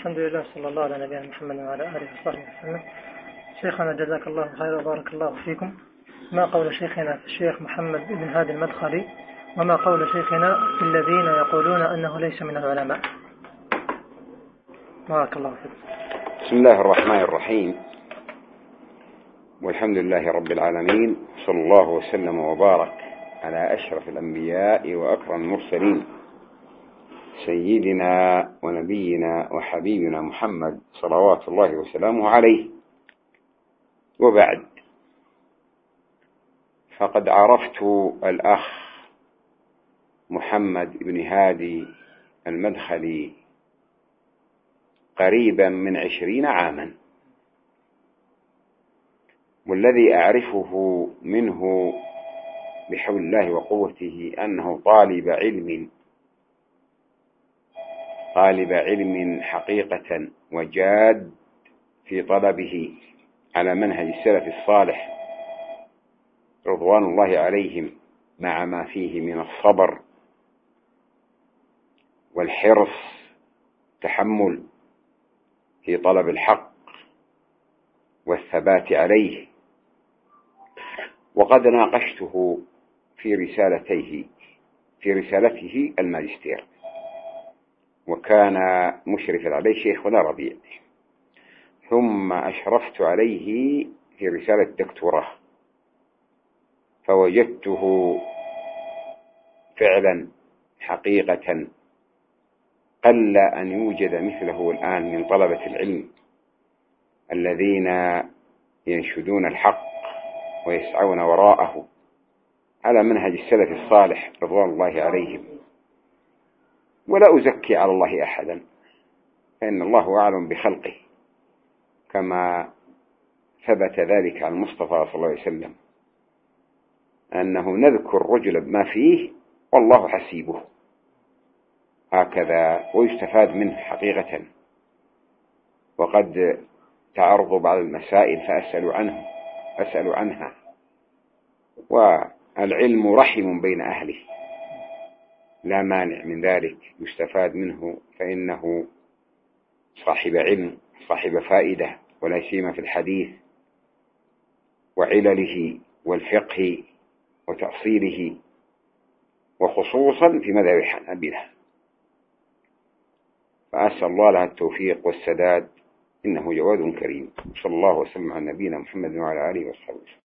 الحمد لله صلى الله على نبينا محمد وعلى آله وصحبه وسلم شيخنا جزاك الله خير وبارك الله فيكم ما قول شيخنا في الشيخ محمد بن هادي المدخلي وما قول شيخنا في الذين يقولون أنه ليس من العلماء بارك الله فيكم بسم الله الرحمن الرحيم والحمد لله رب العالمين صلى الله وسلم وبارك على أشرف الأنبياء وأكرم المرسلين سيدنا ونبينا وحبيبنا محمد صلوات الله وسلامه عليه. وبعد فقد عرفت الأخ محمد بن هادي المدخلي قريبا من عشرين عاما. والذي أعرفه منه بحول الله وقوته أنه طالب علم طالب علم حقيقة وجاد في طلبه على منهج السلف الصالح رضوان الله عليهم مع ما فيه من الصبر والحرص تحمل في طلب الحق والثبات عليه. وقد ناقشته في رسالتيه في رسالته الماجستير. وكان مشرفا عليه شيخنا ربيع ثم أشرفت عليه في رسالة دكتوراه فوجدته فعلا حقيقة قل أن يوجد مثله الآن من طلبة العلم الذين ينشدون الحق ويسعون وراءه على منهج السلف الصالح رضوان الله عليهم. ولا أزكي على الله أحدا. فإن الله أعلم بخلقه كما ثبت ذلك عن المصطفى صلى الله عليه وسلم. أنه نذكر الرجل بما فيه والله حسيبه. هكذا ويستفاد منه حقيقة. وقد تعرض بعض المسائل فأسأل عنه أسأل عنها. والعلم رحم بين أهله. لا مانع من ذلك يستفاد منه فإنه صاحب علم صاحب فائدة ولا سيما في الحديث وعلله والفقه وتأصيله وخصوصا في مذهب الحنابلة. فأسأل الله لها التوفيق والسداد إنه جواد كريم. صلى الله وسلم على نبينا محمد وعلى آله وصحبه